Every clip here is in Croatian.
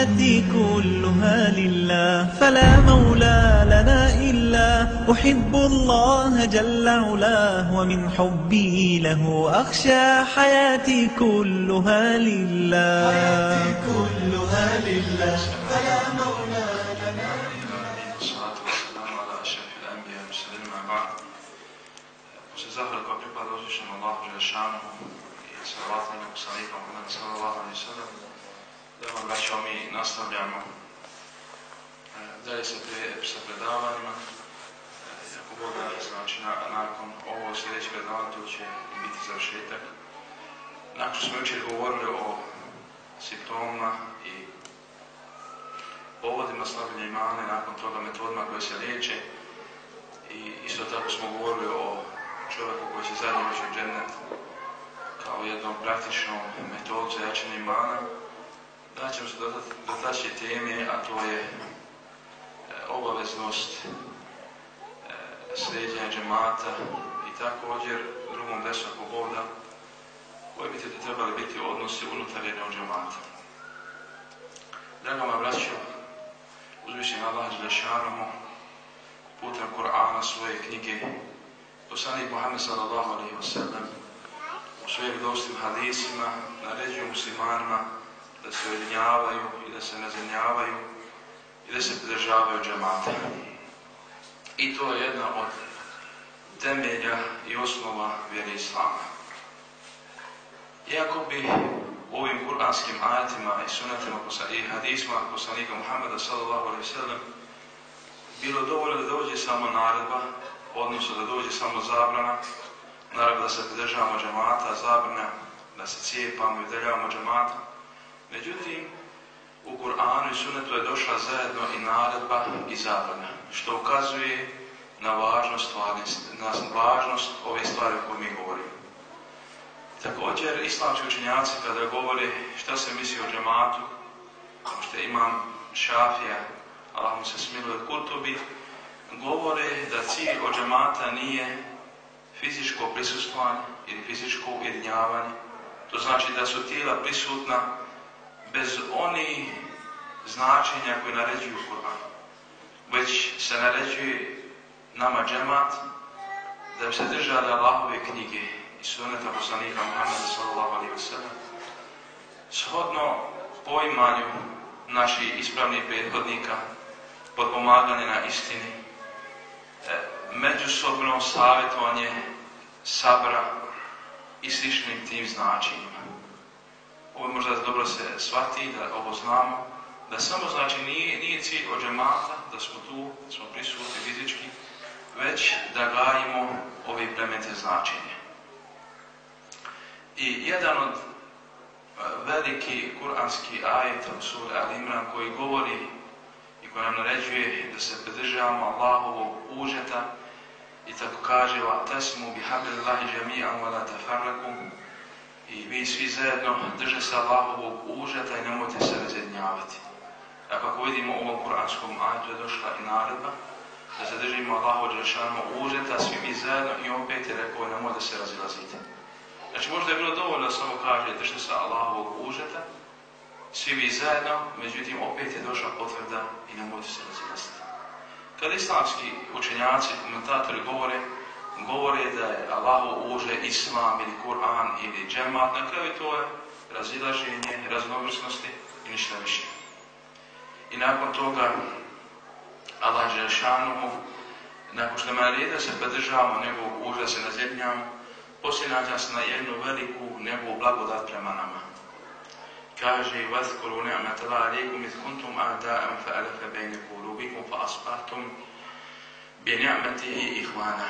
حياتي كلها لله فلا مولى لنا إلا. أحب الله جل علاه ومن حبي له أخشى. حياتي كلها لله. حياتي كلها لله. فلا braćo mi nastavljamo e, dalje sa, pre, sa predavanjima. E, Ako Bog da, znači na, nakon ovo sljedeće predavanje to će biti završetak. Nakon smo jučer govorili o simptomima i povodima slabljenja imana i nakon toga metodima koje se liječe i isto tako smo govorili o čovjeku koji će zadnje u džennet kao jednom praktičnom metodu za jačanje imana. Da ćemo se dotaći teme, a to je e, obaveznost e, slijedjenja džemata i također drugom desu ako voda koji bi trebali biti odnosi unutar jednog džemata. Draga moja braćo, uzvišen Allah Đelešanomu putem Kur'ana svoje knjige poslanik Muhammed sallallahu alaihi wa sallam u svojim dostim hadisima naređuju muslimanima da se ujedinjavaju i da se nazemljavaju i da se pridržavaju džamata. I to je jedna od temelja i osnova vjere Islama. Iako bi u ovim kuranskim ajatima i sunetima i hadisma poslanika Muhammeda sallallahu alaihi sallam bilo dovoljno da dođe samo naredba, odnosno da dođe samo zabrana, naravno da se pridržavamo džamata, zabrana da se cijepamo i udaljavamo džamata. Međutim, u Kur'anu i Sunnetu je došla zajedno i naredba i zabrana, što ukazuje na važnost, na važnost ove stvari o kojoj mi govorimo. Također, islamski učenjaci kada govore šta se misli o džamatu, kao što imam Šafija, Allah mu se smiluje Kurtobi, govore da cilj od džamata nije fizičko prisustvovanje ili fizičko ujedinjavanje. To znači da su tijela prisutna bez onih značenja koje naređuju Kur'an. Već se naređuje nama džemat da bi se držali Allahove knjige i suneta poslanika Muhammeda sallallahu alaihi wa sallam. Shodno poimanju naših ispravnih prethodnika potpomaganje na istini, međusobno savjetovanje sabra i sličnim tim značenjima. Ovo možda dobro se shvati da ovo znamo, da samo znači nije, nije cilj od džemata, da smo tu, da smo prisutni fizički, već da gajimo ove plemente značenje. I jedan od veliki kuranski ajet u suri Al-Imran koji govori koja nam naređuje da se pridržavamo Allahovog užeta i tako kaže wa tasmu bi hablillahi jami'an wa la tafarraku i vi svi zajedno drže se Allahovog užeta i nemojte se razjednjavati. A kako vidimo u ovom kuranskom ajetu je došla i naredba da se držimo Allahovog Đelešanu užeta svi mi zajedno i opet je rekao nemojte se razilaziti. Znači možda je bilo dovoljno da samo kaže držite se Allahovog užeta svi vi zajedno, međutim opet je došla potvrda i nemojte se razilaziti. Kada islamski učenjaci, komentatori govore, govore da je Allahu uže Islam ili Kur'an ili džemat, na kraju to je razilaženje, raznovrsnosti i ništa više. I nakon toga Allah Žešanuhu, nakon što me naredi se podržavamo njegovog uža, se nazemljamo, poslije nas na jednu veliku njegovu blagodat prema nama kaže وَذْكُرُوا نِعْمَةَ اللَّهِ عَلَيْكُمْ إِذْ كُنْتُمْ أَعْدَاءً فَأَلَفَ بَيْنَ قُلُوبِكُمْ فَأَصْبَحْتُمْ بِنِعْمَتِهِ إِخْوَانًا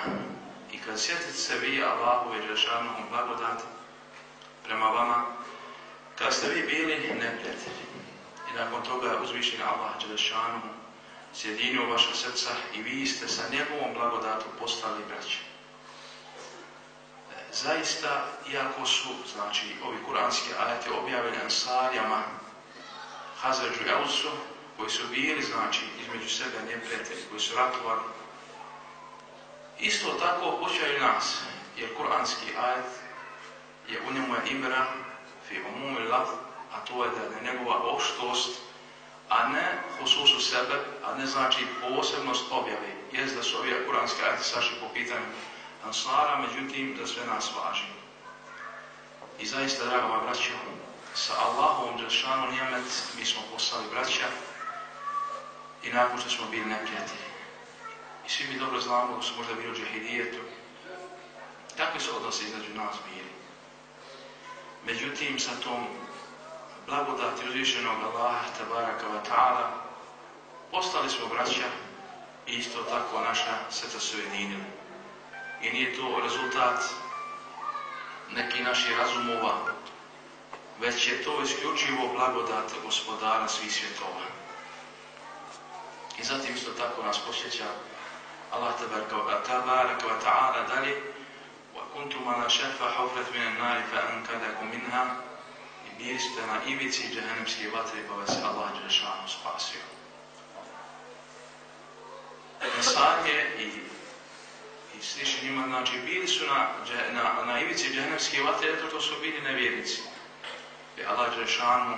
i kad sjetite se vi Allahu i Đelšanom blagodati prema vama, kad ste vi bili neprijatelji i nakon toga uzvišen Allah Đelšanom sjedinio vaša srca i vi ste sa njegovom blagodatu postali braći zaista, iako su, znači, ovi kuranski ajati objavljeni ansarijama Hazređu i Ausu, koji su bili, znači, između sebe neprijatelji, koji su ratovali, isto tako hoćaju nas, jer kuranski ajet je u njemu je ibra fi umumi laf, a to je da je njegova oštost a ne hususu sebe, a ne znači posebnost objave. Jest da su ove kuranske ajte saši po pitanju Ansara, međutim da sve nas važi. I zaista, draga braćo, sa Allahovom Đelšanu nijamet mi smo poslali braća i nakon što smo bili neprijatelji. I svi mi dobro znamo da su možda bili u džahidijetu. Takvi su odnosi između nas bili. Međutim, sa tom blagodati uzvišenog Allaha tabaraka wa ta'ala postali smo braća i isto tako naša srca su jedinili. I nije to rezultat neki naši razumova, već je to isključivo blagodat gospodara svih svjetova. I zatim isto tako nas posjeća Allah tabaraka wa ta'ala dalje وَكُنْتُمْ عَلَى شَفَ حُفْرَةٍ مِنَ النَّارِ فَأَنْقَذَكُمْ مِنْهَا I bili ste na ivici vatre pa vas je Allah Đelešanu i, i slični njima, znači bili su na, na, na ivici džahenemske vatre zato to su bili nevjernici. I Allah Đelešanu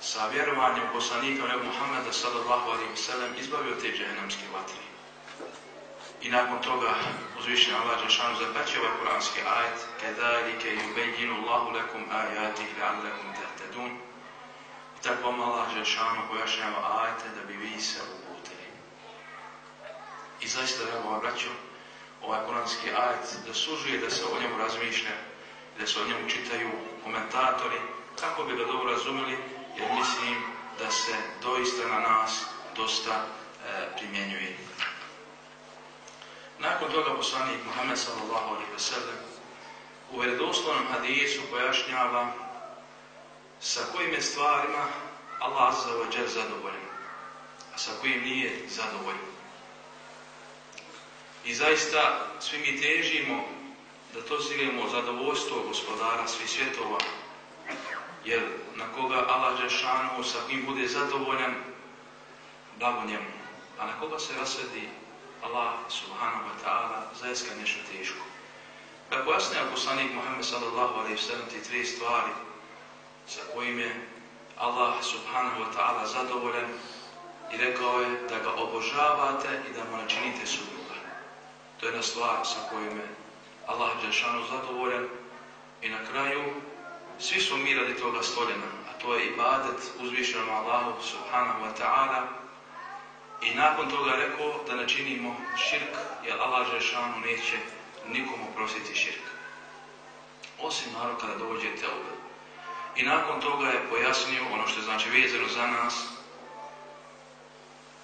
sa vjerovanjem poslanika Muhammeda sallallahu alaihi wa sallam izbavio te džahenemske vatre. I nakon toga uzvišen Allah Đelšanu zapaći ovaj kuranski ajet Kedalike yubeđinu Allahu lakum ajatih la'allakum tahtadun I tako vam Allah Đelšanu pojašnjava ajete da bi vi se uputili. I zaista, drago vam braću, ovaj kuranski ajet zaslužuje da se o njemu razmišlja, da se o njemu čitaju komentatori, kako bi ga dobro razumeli, jer mislim da se doista na nas dosta e, primjenjuje. Nakon toga poslanik Muhammed sallallahu alaihi ve sellem u vjerodostojnom hadisu pojašnjava sa kojim je stvarima Allah azza wa jal a sa kojim nije zadovoljan. I zaista svi mi težimo da to stignemo zadovoljstvo gospodara svih svjetova, jer na koga Allah Đešanu sa kim bude zadovoljan, blago njemu. A na koga se rasvedi Allah subhanahu wa ta'ala zaista nešto teško. Pojasnija poslanik Muhammed sallallahu alaihi sallam ti tri stvari sa kojim je Allah subhanahu wa ta'ala zadovoljan i rekao je da ga obožavate i da mu načinite supruga. To je jedna stvar sa kojim je Allah Đešanu zadovoljan i na kraju svi smo mi radi toga stvoljena, a to je ibadet uzvišenom Allahu subhanahu wa ta'ala i nakon toga rekao da načinimo širk, jer Allah Žešanu neće nikomu prositi širk. Osim naravno kada dođe teube. I nakon toga je pojasnio ono što je znači vezano za nas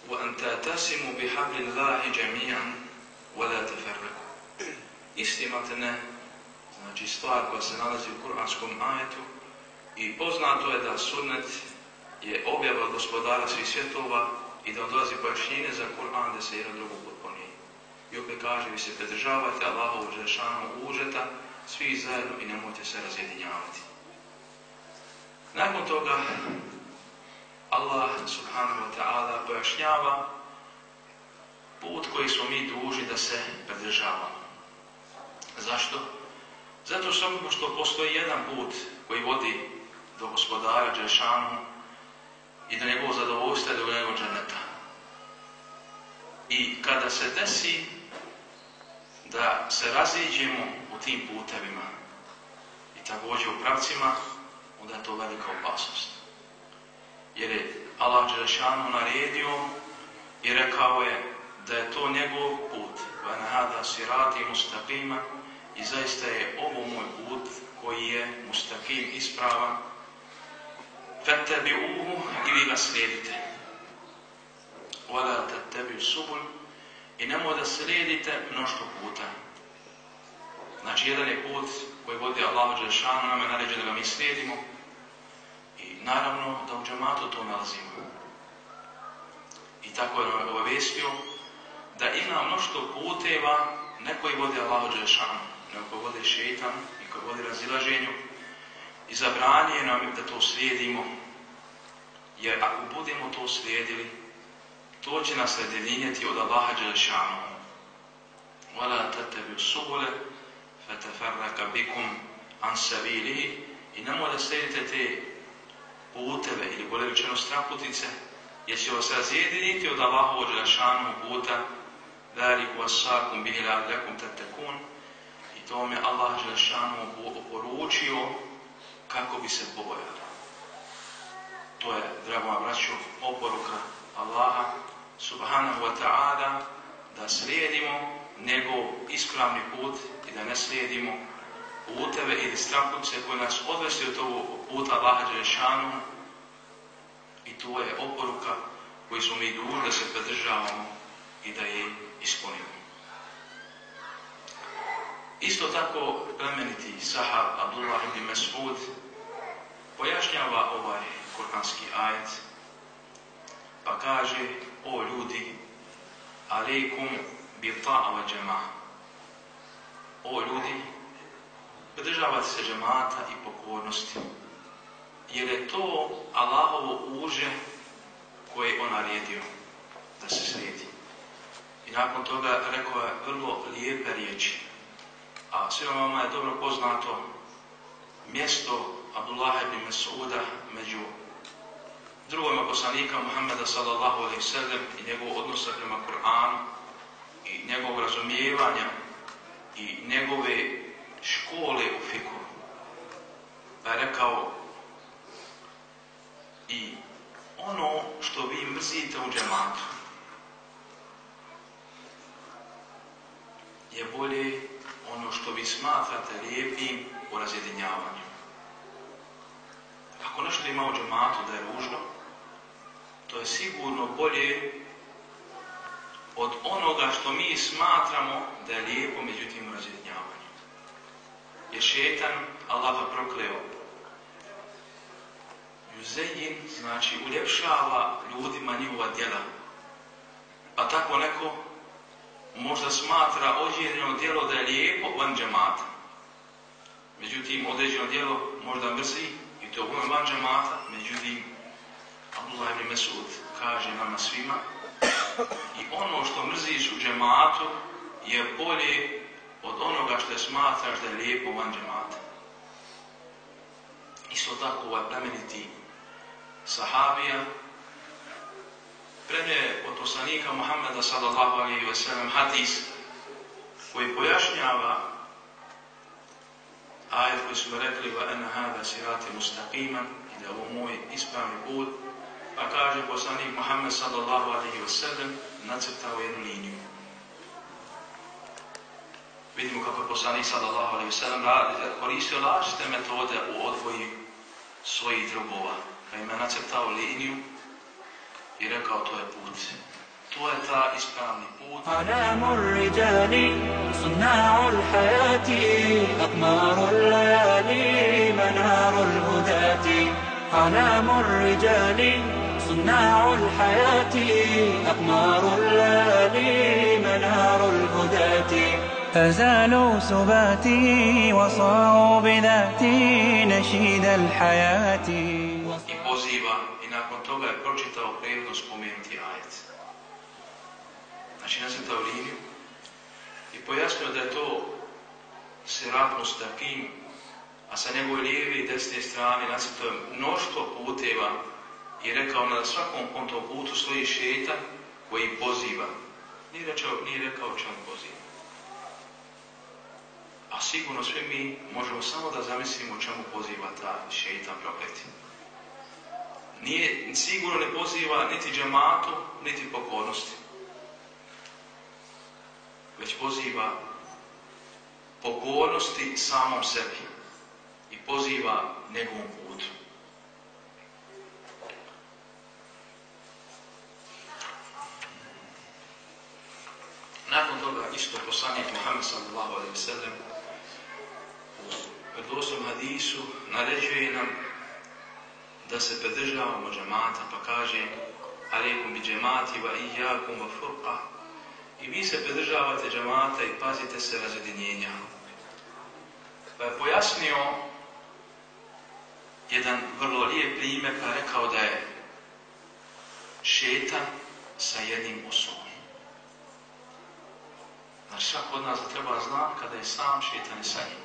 وَأَنْ تَتَسِمُوا بِحَبْلِ اللَّهِ جَمِيعًا وَلَا تَفَرَّكُوا Isti ne, znači stvar koja se nalazi u kuranskom ajetu i poznato je da sunnet je objava gospodara svih svjetova i da odlazi pojašnjenje za Kur'an da se jedan drugo potpuni. I opet kaže, vi se pridržavate Allahovu žešanu užeta, svi zajedno i nemojte se razjedinjavati. Nakon toga, Allah subhanahu wa ta'ala pojašnjava put koji smo mi duži da se pridržavamo. Zašto? Zato samo što postoji jedan put koji vodi do gospodara Đešanu i do njegovog zadovoljstva i do njegovog džaneta. I kada se desi da se raziđemo u tim putevima i također u pravcima, onda je to velika opasnost. Jer je Allah Đelešanu naredio i rekao je da je to njegov put. Vanahada sirati mustaqima i zaista je ovo moj put koji je mustaqim ispravan فَتَّبِعُوهُ i vi ga slijedite. وَلَا تَتَّبِعُ subul i nemoj da slijedite mnoštvo puta. Znači, jedan je put koji vodi Allahu Đelešanu, nam je naređeno da ga mi slijedimo i naravno da u džamatu to nalazimo. I tako je obavestio da ima mnoštvo puteva ne koji vodi Allahu Đelešanu, nego koji vodi šeitan i koji vodi razilaženju i zabranije nam da to slijedimo, jer ako budemo to slijedili, to će nas redjelinjeti od Allaha Đelešanu. وَلَا تَتَبِوا سُبُلَ فَتَفَرَّكَ بِكُمْ عَنْ سَبِيلِهِ I nemoj da slijedite te puteve ili bolje rečeno straputice jer će vas razjediniti od Allahovog Đelešanu puta Daliku asakum bihi la'allakum tattakun i to me Allah Đelešanu oporučio kako bi se bojali. To je, drago braćo, oporuka Allaha subhanahu wa ta'ala da slijedimo njegov ispravni put i da ne slijedimo puteve ili stranpuce koje nas odvesti od ovog puta Allaha Đelešanu i to je oporuka koju smo mi dužni da se pridržavamo i da je ispunimo. Isto tako plemeniti sahab Abdullah ibn Mas'ud pojašnjava ovaj kuranski ajet pa kaže o ljudi alaikum bi ta'ava džema o ljudi pridržavate se džemata i pokornosti jer je to Allahovo uže koje je on naredio da se slijedi. I nakon toga rekao je vrlo lijepe riječi. A svima vama je dobro poznato mjesto Abdullah ibn Mas'uda među drugojima poslanika Muhammeda sallallahu alaihi sallam i njegov odnosa prema Kur'anu i njegovog razumijevanja i njegove škole u fiku. Pa je rekao i ono što vi mrzite u džematu je bolje ono što vi smatrate lijepim u razjedinjavanju. Ako nešto ima u džematu da je ružno, to je sigurno bolje od onoga što mi smatramo da je lijepo, međutim u razjedinjavanju. Jer šetan Allah prokleo Juzejin znači uljepšava ljudima njihova djela. Pa tako neko možda smatra određeno djelo da je lijepo van džemata. Međutim, određeno djelo možda mrzi i to van džemata. Međutim, Abdullah ibn Mesud kaže nama svima i ono što mrziš u džematu je bolje od onoga što smatraš da je lijepo van džemata. Isto tako ovaj plemeniti sahabija prene od poslanika Muhammeda sallallahu alaihi wa sallam hadis koji pojašnjava ajet koji smo rekli va ena hada sirati mustaqiman i da ovo moj ispravni put pa kaže poslanik Muhammed sallallahu alaihi wa sallam nacrtao jednu liniju vidimo kako je poslanik sallallahu alaihi wa sallam koristio različite metode u odvoji svojih drugova pa ima nacrtao liniju i rekao to je put. To je ta ispravni put. أعلام الرجال صناع الحياة أقمار الليالي منار الهداة أعلام الرجال صناع الحياة أقمار الليالي منار الهداة فزالوا سباتي وصاروا بذاتي نشيد الحياة I poziva i nakon toga je pročitao prijedno spomenuti ajet. Znači nacrtao liniju i pojasnio da je to sirat mustaqim, a sa njegove lijeve i desne strane nacrtao je mnoštvo puteva i rekao na svakom tom putu stoji šetan koji poziva. Nije rekao, nije rekao čemu poziva. A sigurno svi mi možemo samo da zamislimo čemu poziva ta šeitan prokleti. Nije, sigurno ne poziva niti džematu, niti pokornosti. Već poziva pokornosti samom sebi i poziva njegovom putu. Nakon toga isto poslanik Muhammed sallallahu alaihi wa sallam u vjerodostojnom hadisu naređuje nam da se pridržavamo džemata, pa kaže alaikum bi džemati wa iyakum wa furqa i vi se pridržavate džemata i pazite se razjedinjenja. Pa je pojasnio jedan vrlo lijep primjer pa rekao da je šetan sa jednim osobom. Znači svak od nas treba zna kada je sam šetan i sa njim.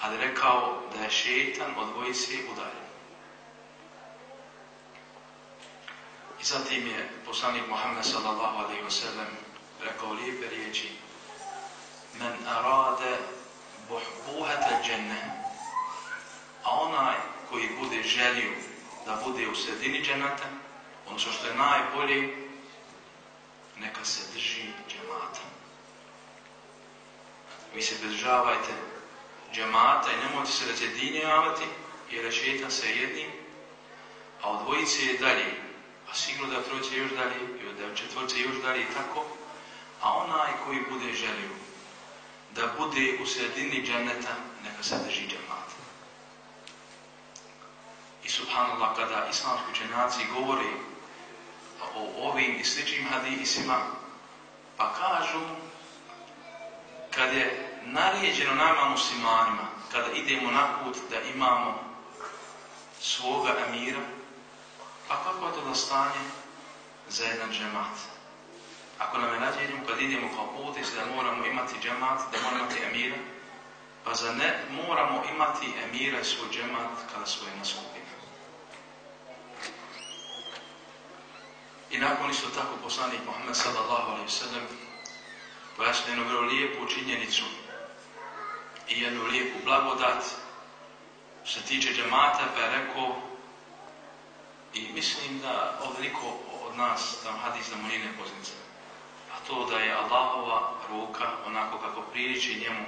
Ali rekao da je šetan od dvojice udaljen. Zatim je poslanik Muhammed sallallahu alaihi wa sallam rekao lijepe riječi. Men arade buhbuhata dženne. A onaj koji bude želio da bude u sredini dženata, ono što je najbolje, neka se drži džemata. Vi se pridržavajte džemata i nemojte se razjedinjavati jer je šetan se jednim, a od dvojice je dalje, a sigurno da trojice još dalje i od četvorce još dalje i tako, a onaj koji bude želio da bude u sredini dženeta, neka se drži džemata. I subhanallah, kada islamski učenjaci govori o ovim i sličnim hadisima, pa kažu kad je naređeno nama muslimanima, kada idemo na put da imamo svoga emira, pa kako je to stanje za jedan džemat? Ako nam je naređeno kad idemo kao putnici da moramo imati džemat, da moramo imati emira, pa za ne moramo imati emira svoj džemat kada smo jedna skupina. I nakon isto tako poslanik Muhammed sallallahu alaihi sallam pojasnio jednu vrlo lijepu činjenicu i jednu lijepu blagodat što se tiče džemata pa je rekao i mislim da ovdje niko od nas tam hadis da mu nije. A to da je Allahova ruka onako kako priliči njemu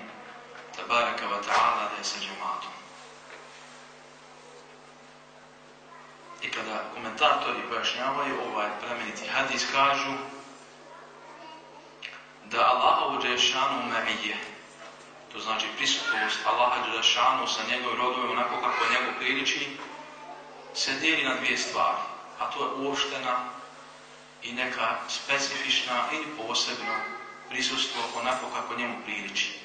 tabaraka wa ta'ala da je sa džematom. I kada komentatori pojašnjavaju ovaj plemeniti hadis kažu da Allahovu džešanu ma'ije, to znači prisutnost Allaha džešanu sa njegovim rodovima onako kako je njegov priliči, se dijeli na dvije stvari, a to je uoštena i neka specifična ili posebno prisustvo onako kako njemu priliči.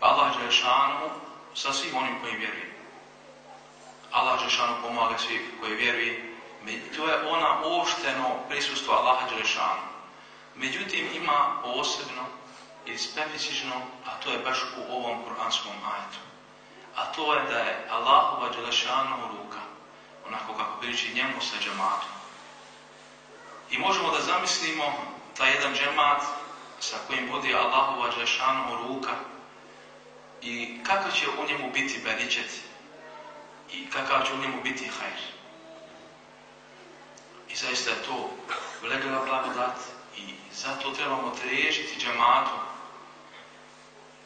Allah džešanu sa svim onim koji vjeruje. Allah Đelešanu pomaga svi koji vjeruje. To je ona uopšteno prisustvo Allaha Đelešanu. Međutim, ima posebno i specifično, a to je baš u ovom kuranskom ajetu. A to je da je Allahova Đelešanu ruka, onako kako priliči njemu sa džematom. I možemo da zamislimo taj jedan džemat sa kojim bude Allahova Đelešanu ruka i kako će u njemu biti beričet i kakav će u njemu biti hajr. I zaista je to velega blagodat i zato trebamo težiti džematu.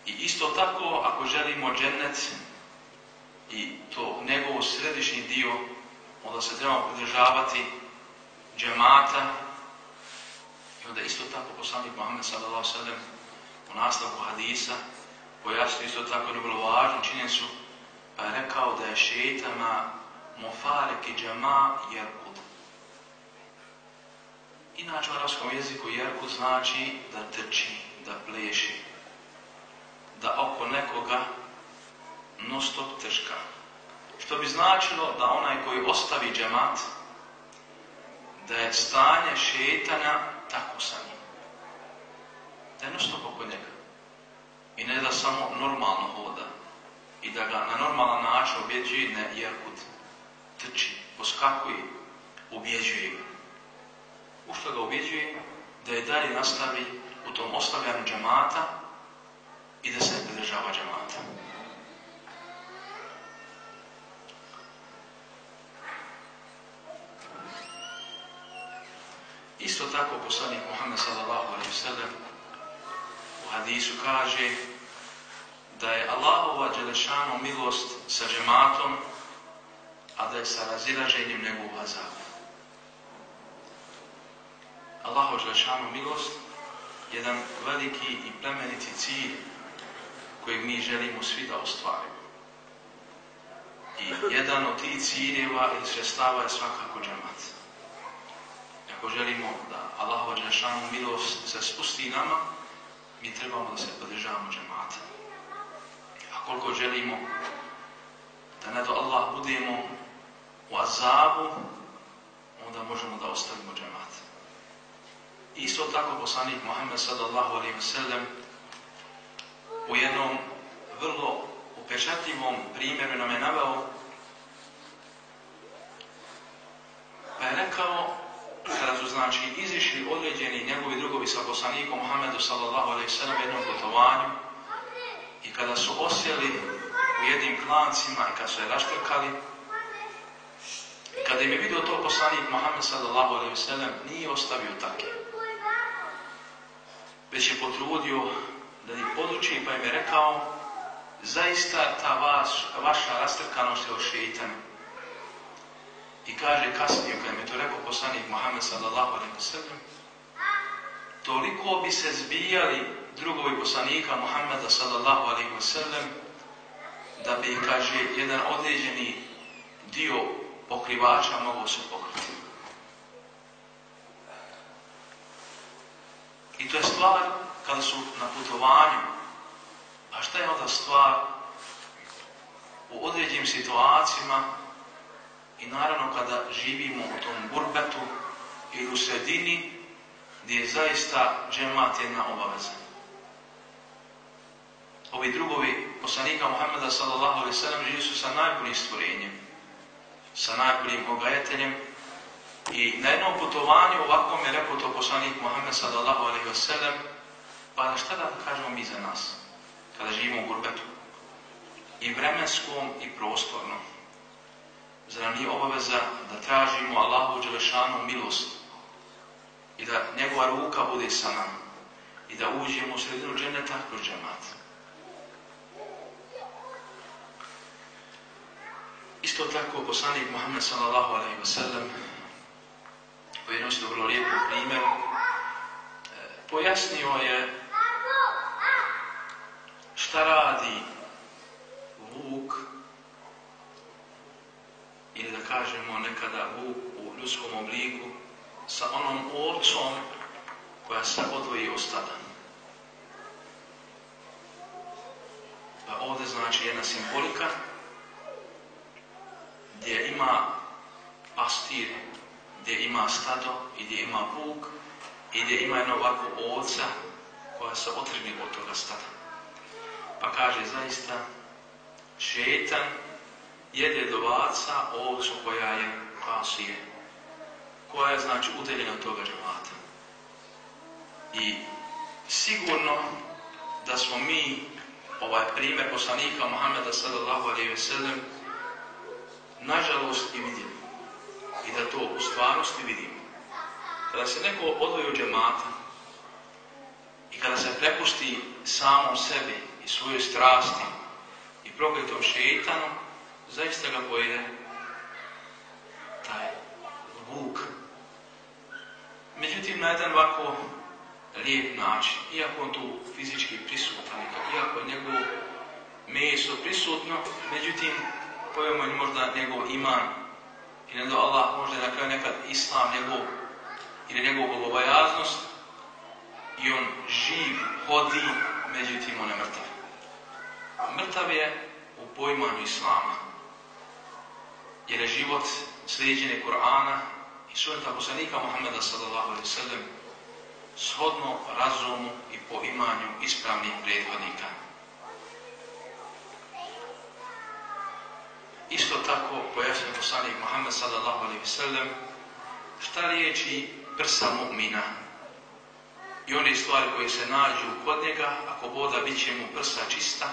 I isto tako, ako želimo džennet i to njegov središnji dio, onda se trebamo pridržavati džemata i onda isto tako poslanik Muhammed sallallahu sallam u nastavku hadisa pojasnio isto tako jednu vrlo važnu činjenicu pa je rekao da je šeitama mofarek i džama jerkud. Inače u arabskom jeziku jerkud znači da trči, da pleši, da oko nekoga non stop trška. Što bi značilo da onaj koji ostavi džemat, da je stanje šetanja tako sa njim. Da je stop oko njega. I ne da samo normalno hoda, i da ga na normalan način objeđuje ne jerkut, trči, poskakuje, objeđuje ga. U što ga objeđuje? Da je dalje nastavi u tom ostavljanju džamata i da se pridržava džamata. Isto tako poslanik Muhammed sallallahu alaihi sallam u hadisu kaže da je Allahova Đelešanu milost sa džematom, a da je sa razilaženjem njegovog azaba. Allahova Đelešanu milost jedan veliki i plemeniti cilj kojeg mi želimo svi da ostvarimo. I jedan od tih ciljeva ili sredstava je svakako džemat. Ako želimo da Allahova Đelešanu milost se spusti nama, mi trebamo da se podržavamo džemata koliko želimo da na to Allah budemo u azabu, onda možemo da ostavimo džemat. Isto tako poslanik Muhammed sallallahu alaihi wa sallam u jednom vrlo upečatljivom primjeru nam je naveo pa je rekao kada su znači izišli određeni njegovi drugovi sa poslanikom Muhammedu sallallahu alaihi sallam jednom putovanju i kada su osjeli u jednim klancima i kada su je raštrkali, kada im je vidio to poslanik Muhammed sallallahu alaihi sallam nije ostavio takve. Već je potrudio da ih poduči pa im je rekao zaista ta vaš, vaša rastrkanost je o i kaže kasnije, kada mi je to rekao poslanik Muhammed sallallahu alaihi toliko bi se zbijali drugovi poslanika Muhammeda sallallahu alaihi da bi, kaže, jedan određeni dio pokrivača mogao se pokriti. I to je stvar kada su na putovanju. A šta je onda stvar u određenim situacijama i naravno kada živimo u tom burbetu i u sredini gdje je zaista džemat jedna obaveza. Ovi drugovi poslanika Muhammeda sallallahu alaihi sallam živi su sa najboljim stvorenjem, sa najboljim ogajateljem i na jednom putovanju ovako je rekao to poslanik Muhammed sallallahu alaihi sallam pa šta da kažemo mi za nas kada živimo u burbetu i vremenskom i prostornom Zar nam nije obaveza da tražimo Allahu Đelešanu milost i da njegova ruka bude sa nam i da uđemo u sredinu dženeta kroz džemat. Isto tako poslanik Muhammed sallallahu alaihi wa sallam jednom se vrlo lijepom primjeru pojasnio je šta radi vuk ili da kažemo nekada vuk u ljudskom obliku sa onom ovcom koja se odvoji od stada. Pa ovdje znači jedna simbolika gdje ima pastir, gdje ima stado i gdje ima vuk i gdje ima jedna ovca koja se otrgni od toga stada. Pa kaže zaista šetan jede do vaca ovcu koja je kasije, koja je znači udeljena toga džemata. I sigurno da smo mi ovaj primjer poslanika Muhammeda sallallahu alaihi ve sellem nažalost i vidjeli. I da to u stvarnosti vidimo. Kada se neko odvoji od džemata i kada se prepusti samom sebi i svojoj strasti i prokletom šeitanom, zaista ga pojede taj vuk. Međutim, na jedan ovako lijep način, iako on tu fizički prisutan, iako je njegov meso prisutno, međutim, pojemo je možda njegov iman i do Allah, možda na kraju nekad islam njegov ili njegov bogobojaznost i on živ, hodi, međutim on je mrtav. Mrtav je u pojmanju islama jer je život slijedjenje Kur'ana i sunneta poslanika Muhammeda sallallahu alaihi sallam shodno razumu i po imanju ispravnih prethodnika. Isto tako pojasnio poslanik Muhammed sallallahu alaihi sallam šta riječi prsa mu'mina i one stvari koje se nađu kod njega, ako voda bit će mu prsa čista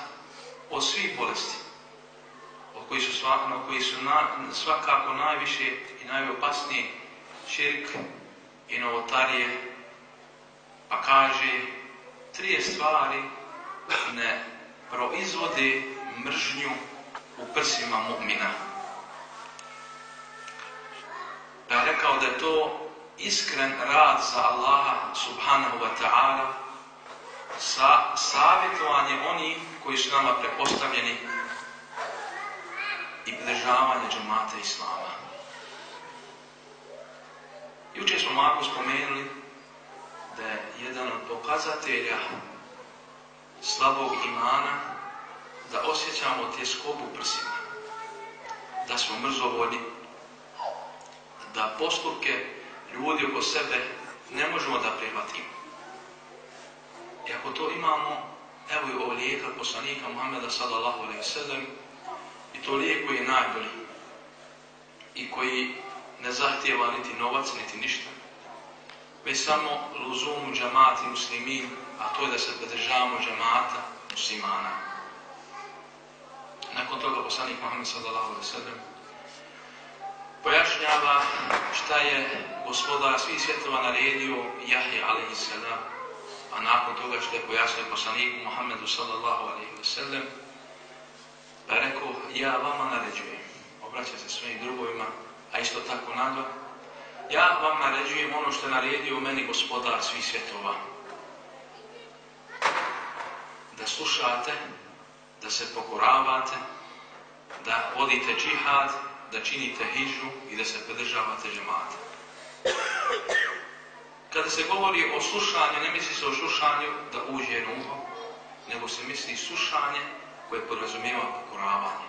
od svih bolesti koji su, svakako, koji su na, svakako najviše i najopasnije širk i novotarije, pa kaže trije stvari ne proizvode mržnju u prsima mu'mina. Da je rekao da je to iskren rad za Allaha subhanahu wa ta'ala sa savjetovanje onih koji su nama prepostavljeni i pridržavanje džemata islama. Jučer smo malo spomenuli da je jedan od pokazatelja slabog imana da osjećamo tjeskobu prsima, da smo mrzovoljni, da postupke ljudi oko sebe ne možemo da prihvatimo. I ako to imamo, evo i ovo lijeka poslanika Muhammeda sallallahu alaihi sallam, i to lijek koji je najbolji i koji ne zahtjeva niti novac, niti ništa, već samo luzumu džamati muslimin, a to je da se podržavamo džamata muslimana. Nakon toga poslanik Muhammed sallallahu alaihi pojašnjava šta je gospodar svih svjetova naredio Jahje alaihi a nakon toga što je pojasnio poslaniku Muhammedu sallallahu alaihi pa rekao, ja vama naređujem, obraća se svojim drugovima, a isto tako nadva, ja vam naređujem ono što je naredio meni gospodar svih svjetova. Da slušate, da se pokoravate, da vodite džihad, da činite hižu i da se podržavate džemata. Kada se govori o slušanju, ne misli se o slušanju da uđe uho, nego se misli slušanje koje podrazumijeva pokoravanje.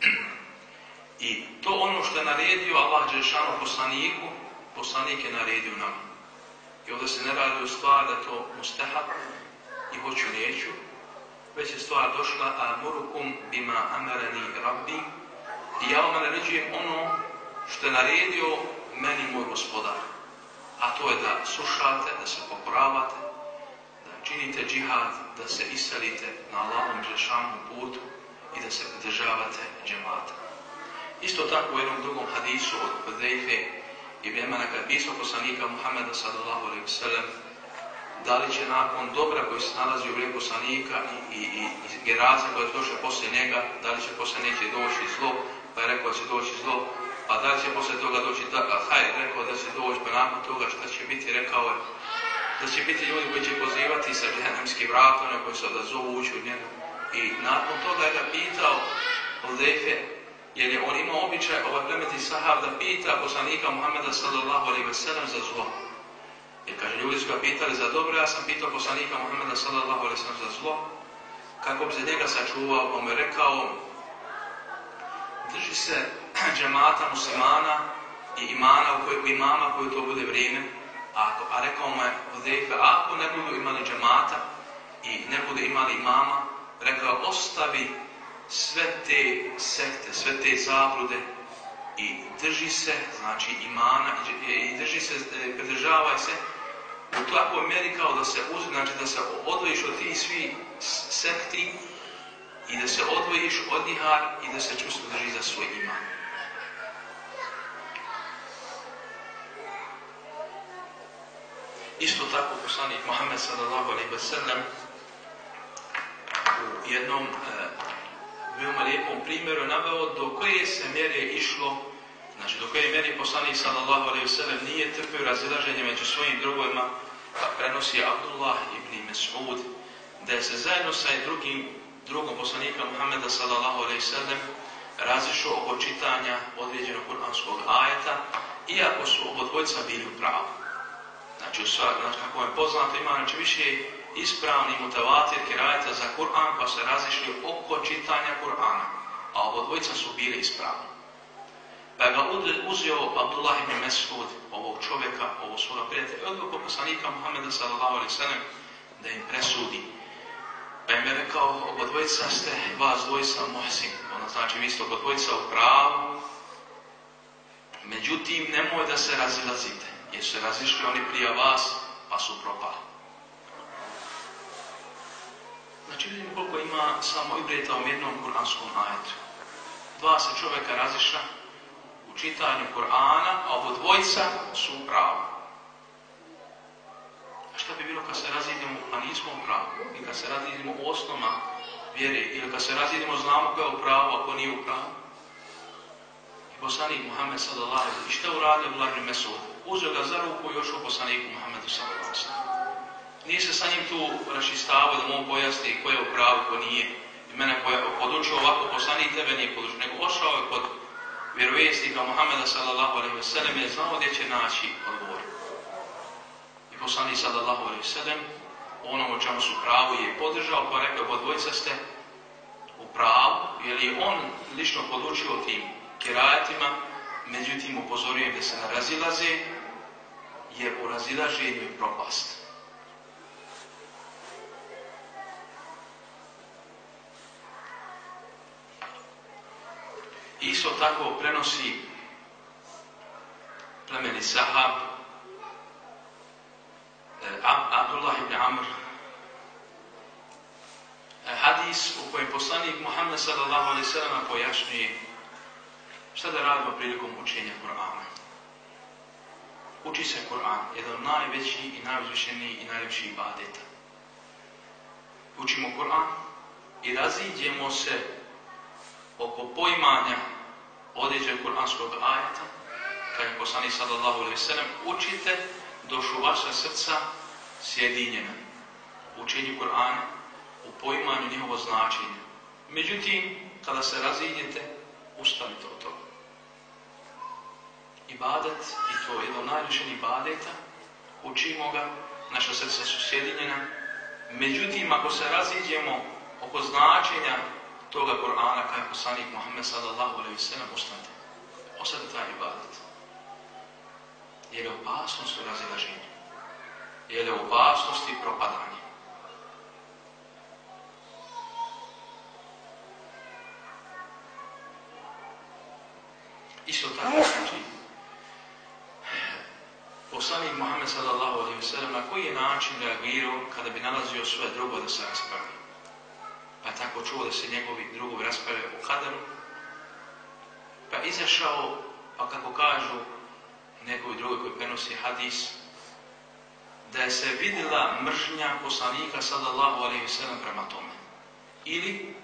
I to ono što je naredio Allah Đešanu poslaniku, poslanik je naredio nam. I ovdje se ne radi o stvar da to mustahab i hoću neću, već je stvar došla a murukum bima amarani rabbi i ja vam naređujem ono što je naredio meni moj gospodar. A to je da slušate, da se pokoravate, da činite džihad, da se iselite na Allahom Đešanu putu i da se pridržavate džemata. Isto tako u jednom drugom hadisu od Hudejfe i vremena kad pisao poslanika Muhammeda sallallahu alaihi sallam da li će nakon dobra koji se nalazi u vrijeme poslanika i, i, i, i koja je došla poslije njega, da li će poslije neće doći zlo, pa je rekao da će doći zlo, pa da li će poslije toga doći tako, haj, rekao da će doći, pa nakon toga šta će biti, rekao je da će biti ljudi koji će pozivati sa džehennemskim vratom, koji se odazovu ući u njegu. I nakon toga je ga pitao Hudejfe, jer je on imao običaj ovaj plemeti sahab da pita poslanika Muhammeda sallallahu alaihi wa sallam za zlo. Jer kaže, ljudi su ga pitali za dobro, ja sam pitao poslanika Muhammeda sallallahu alaihi wa sallam za zlo, kako bi se njega sačuvao, on mu je rekao, drži se džemata muslimana i imana u kojoj, imama koji to bude vrijeme, a, a rekao mu je Hudejfe, ako ne budu imali džemata i ne budu imali imama, rekao, ostavi sve te sekte, sve te zablude i drži se, znači imana, i drži se, pridržavaj se u takvoj mjeri kao da se uzme, znači da se odvojiš od tih svih sekti i da se odvojiš od njihar i da se čustvo drži za svoj iman. Isto tako poslanik Muhammed sallallahu alaihi wa sallam u jednom e, veoma lijepom primjeru naveo do koje se mjere išlo, znači do koje mjere poslanik sallallahu alaihi sallam nije trpio razilaženje među svojim drugovima, pa prenosi Abdullah ibn Mas'ud, da je se zajedno sa drugim, drugom poslanika Muhammeda sallallahu alaihi sallam razišao oko čitanja određenog kuranskog ajeta, iako su obodvojca bili u pravu. Znači, znači, kako je poznato, ima znači, više ispravni mutavatir kirajeta za Kur'an pa se razišli oko čitanja Kur'ana, a ovo dvojica su bili ispravni. Pa ga uzeo Abdullah ibn Mesud, ovog čovjeka, ovo svoga prijatelja, i odgovor poslanika Muhammeda sallallahu alaihi sallam da im presudi. Pa im je rekao, ovo dvojica ste, vas dvojica muhsin, ono znači vi ste ovo dvojica u pravu, međutim nemoj da se razilazite, jer se razišli oni prije vas, pa su propali. Znači vidimo koliko ima samo ibreta u jednom kuranskom ajetu. Dva se čovjeka razišla u čitanju Kur'ana, a ovo dvojca su u pravu. A šta bi bilo kad se razidimo, a nismo u pravu? I kad se razidimo u osnoma vjere, ili kad se razidimo znamo ko je u pravu, ako nije u pravu? I poslanik Muhammed sallallahu i šta uradio Vladimir Mesud? Uzeo ga za ruku i u poslaniku Muhammedu sallallahu nije se sa njim tu rašistavao da mu pojasni ko je u pravu, ko nije. I mene podučio ovako poslanik tebe nije podučio, nego ošao je kod vjerovjesnika Muhammeda sallallahu alaihi sallam je znao gdje će naći odgovor. I poslanik sallallahu alaihi sallam ono o čemu su pravu je podržao, pa rekao, dvojica ste u pravu, jer je on lično podučio tim kirajatima, međutim upozorujem da se ne razilaze, jer u razilaženju je propast. Isto tako prenosi plemeni Sahab, Abdullah ibn Amr, hadis u kojem poslanik Muhammed sallallahu alaihi sallam pojašnjuje šta da radimo prilikom učenja Kur'ana. Uči se Kur'an, jedan od najvećih i najuzvišenijih i najljepših ibadeta. Učimo Kur'an i raziđemo se oko poimanja određenog kuranskog ajeta, kad je poslanik sallallahu alaihi sallam, učite došu vaša srca sjedinjena učenju Kur'ana, u poimanju njihovo značenje. Međutim, kada se razidjete, ustanite od toga. Ibadet, i to je jedno najvišenih ibadeta, učimo ga, naša srca su sjedinjena. Međutim, ako se raziđemo oko značenja toga Kur'ana, kao je poslanik Muhammed sallallahu alaihi sallam, ustanite. Ostavite taj ibadet. Jer je opasnost u razilaženju. Jer je opasnost i propadanje. Isto tako, znači, poslanik Muhammed sallallahu alaihi sallam na koji je način reagirao kada bi nalazio svoje drugo da se raspravi. Pa tako čuo da se njegovi drugovi raspravljaju o kadaru. Pa izašao, pa kako kažu nekovi drugi koji prenosi hadis, da je se vidjela mržnja poslanika sallallahu alaihi sallam prema tome. Ili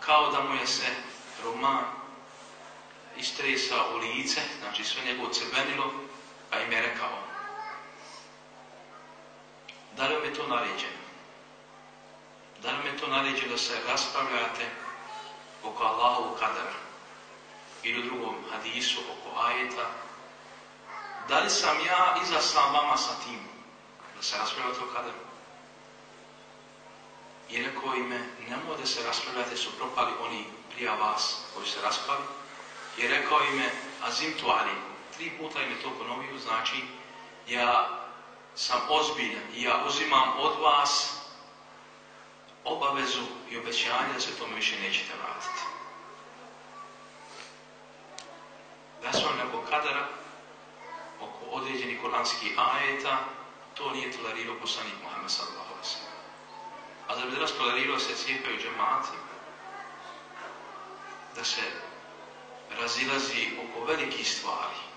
kao da mu je se roman istresa u lice, znači sve njegovo crvenilo, pa im je rekao da li vam je to naređeno? Da li vam je to naređeno da se raspravljate oko Allahovu kadara ili u drugom hadisu oko ajeta? Da li sam ja izaslan vama sa tim da se raspravljate o kadaru? I rekao ime, nemoj da se raspravljate, su propali oni prija vas koji se raspali. I rekao ime, azim tu ali, tri puta im je to ponovio, znači ja sam ozbiljan i ja uzimam od vas obavezu i obećanje da se tome više nećete vratiti. Da su vam neko kadara oko određenih kuranskih ajeta, to nije tolerirao poslanik Muhammed sallallahu. A da bi danas tolerirao se cijepaju džemati, da se razilazi oko velikih stvari.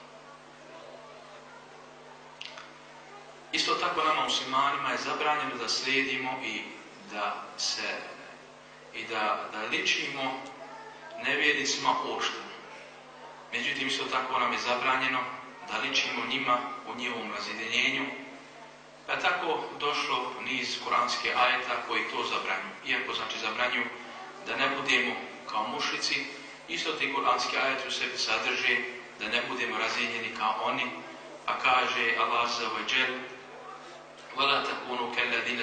Isto tako nama muslimanima je zabranjeno da slijedimo i da se i da, da ličimo nevjednicima ošteno. Međutim, isto tako nam je zabranjeno da ličimo njima u njihovom razjedinjenju. Pa tako došlo niz kuranske ajeta koji to zabranju. Iako znači zabranju da ne budemo kao mušici, isto ti kuranski ajeti u sebi sadrže da ne budemo razjedinjeni kao oni, a kaže Allah za وَلَا تَكُونُوا كَلَّذِينَ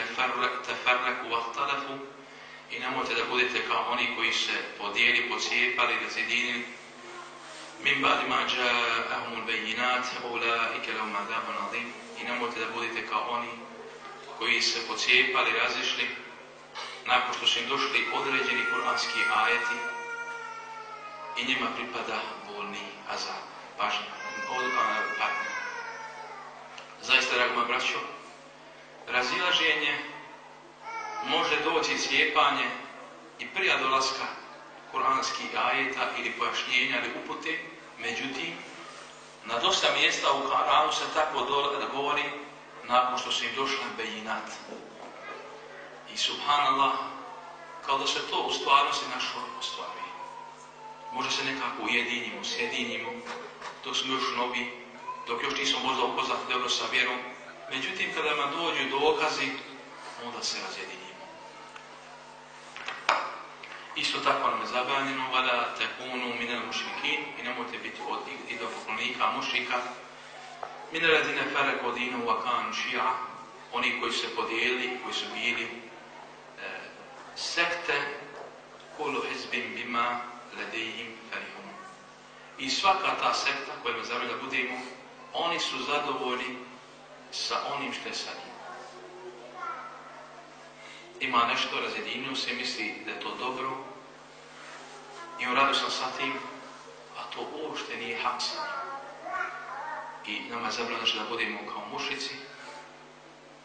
تَفَرَّكُوا وَاخْتَلَفُوا I nemojte da budete kao oni koji se podijeli, pocijepali, razjedinili. مِنْ بَعْدِ مَا جَاءَهُمُ الْبَيِّنَاتِ أُولَٰئِكَ لَهُمْ عَذَابٌ عَظِيمٌ I nemojte da budete kao oni koji se pocijepali, razišli, nakon što su im došli određeni kuranski ajeti i njima pripada bolni azab. Pažnja, patnja. Zaista, drago moja braćo, razilaženje može doći cijepanje i prija dolaska kuranskih ajeta ili pojašnjenja ili upute, međutim, na dosta mjesta u Koranu se tako govori nakon što su im došli bejinat. I subhanallah, kao da se to u stvarnosti našo ostvari. Može se nekako ujedinimo, sjedinimo, dok smo još novi, dok još nismo možda upoznati dobro sa vjerom, Međutim, kada nam dođu dokazi, onda se razjedinimo. Isto tako nam je zabranjeno, vada tekunu minel mušrikin i nemojte biti od idolopoklonika mušrika. Minel radine fere kodinu vakan šija, oni koji se podijeli, koji su bili e, sekte kulu hizbim bima ledejim ferihum. I svaka ta sekta koja me zabranjeno budemo, oni su zadovoljni sa onim što je sa njim. Ima nešto, razjedinio se, misli da je to dobro i on sam sa tim, a to uopšte nije hak sa njim. i nama je znači da budemo kao mušici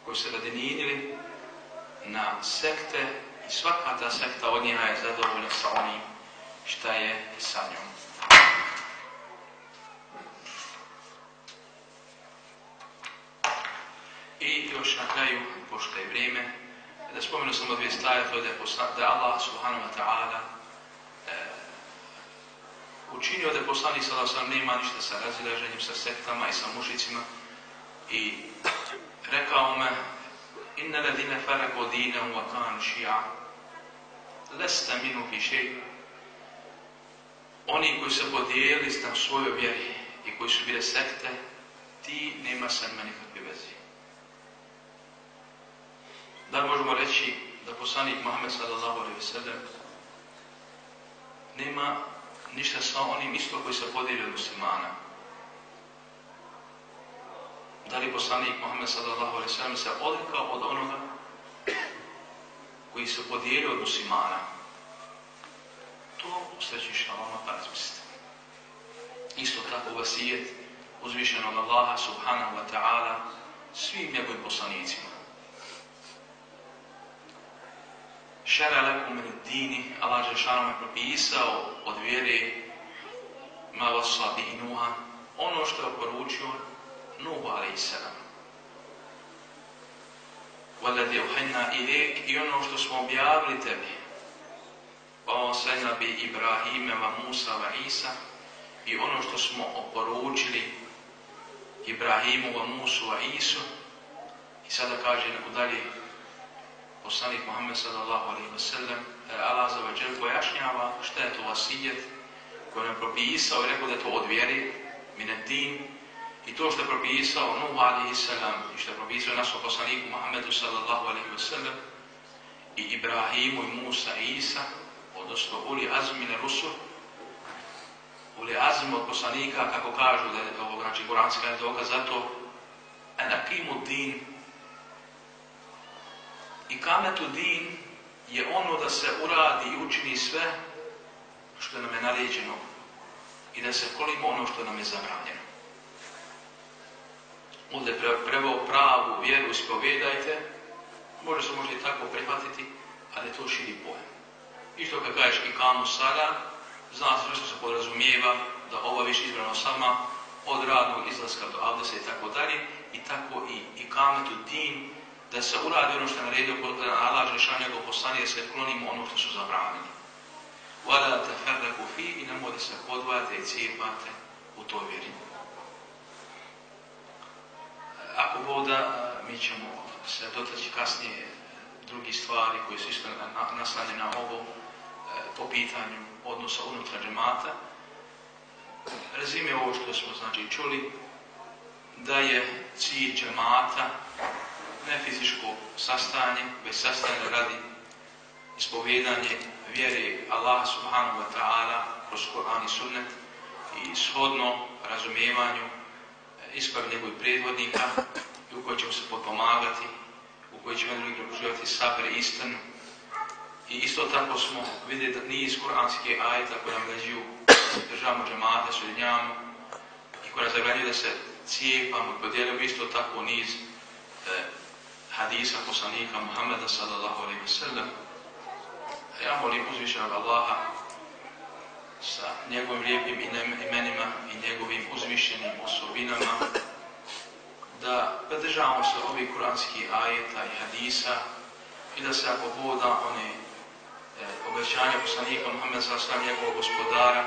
koji se radinili na sekte i svaka ta sekta od njega je zadovoljna sa onim šta je sa njom. I još na pošto je vrijeme, da spomenu samo dvije stvari, to da je, da Allah subhanahu wa ta'ala e, učinio da je poslanik sam nema ništa sa razilaženjem, sa sektama i sa mušicima. I rekao me inna ladine farako dinam wa kan šija lesta minu fi oni koji se podijeli na svojoj vjeri i koji su bile sekte ti nema sa njima nikakve veze da možemo reći da poslanik Muhammed sallallahu alaihi sallam nema ništa sa onim isto koji se podijeli od muslimana. Da li poslanik Muhammed sallallahu alaihi sallam se odlikao od onoga koji se podijeli od muslimana? To sljedeći šalama razmislite. Isto tako vasijet uzvišenog Allaha subhanahu wa ta'ala svim njegovim poslanicima. Šara lakum min dini, Allah Žešanu je propisao od vjere ma vasa bihi Nuha, ono što je poručio Nuhu a.s. Walladhi uhenna ilik i ono što smo objavili tebi. Pa osajna bi Ibrahime va Musa va Isa i ono što smo oporučili Ibrahimu va Musu va Isu i sada kaže dalje poslanik Muhammed sallallahu alaihi wa sallam, Allah za vađel pojašnjava šta je to vasijet koji je propisao i rekao da to od vjeri, minetin, i to što je propisao Nuh alaihi sallam i što je propisao našom poslaniku Muhammedu sallallahu alaihi wa sallam i Ibrahimu i Musa i Isa, odnosno uli azmine rusul, uli azm od poslanika, kako kažu da je ovo, znači, kuranska je dokaz za to, en akimu din, i kametu din je ono da se uradi i učini sve što nam je naređeno i da se kolimo ono što nam je zabranjeno. Ovdje prvo pravu vjeru ispovedajte, može se možda i tako prihvatiti, ali to širi pojem. I što kad kažeš i kamu sada, zna se što se podrazumijeva da ova više izbrano sama od radnog izlaska do abdesa i tako dalje, i tako i, i kametu din da se uradi ono što je naredio Allah Žešan njegov poslani, da se klonimo ono što su zabranili. Vada te ferdaku fi i nemoj da se podvajate i cijepate u toj vjeri. Ako voda, mi ćemo se dotaći kasnije drugi stvari koji su isto naslanje na ovo po pitanju odnosa unutra džemata. Rezime ovo što smo znači čuli, da je cilj džemata ne fizičko sastajanje, već sastajanje radi ispovjedanje vjere Allah subhanahu wa ta'ala kroz Koran i sunnet i shodno razumijevanju ispravi njegovih predvodnika i u kojoj ćemo se potpomagati, u kojoj ćemo drugi uživati sabr i istinu. I isto tako smo vidjeli da niz kuranske ajeta koje nam leđuju državamo džemata, sudnjamo i koja zabranjuju da se cijepamo i podijelimo isto tako niz e, hadisa poslanika Muhammeda sallallahu alaihi wa sallam. Ja molim uzvišenog Allaha sa njegovim lijepim imenima i njegovim uzvišenim osobinama da podržavamo se ovih kuranskih ajeta i hadisa i da se ako voda one e, obećanja poslanika Muhammeda sallallahu njegovog gospodara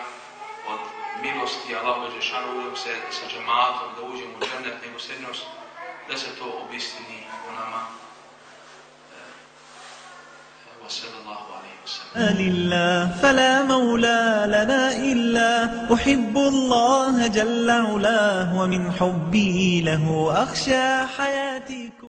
od milosti Allahu Đešanu se sa džematom da uđemo u džennet nego da se to obistini u nama. لله فلا مولى لنا إلا أحب الله جل علاه ومن حبي له أخشى حياتي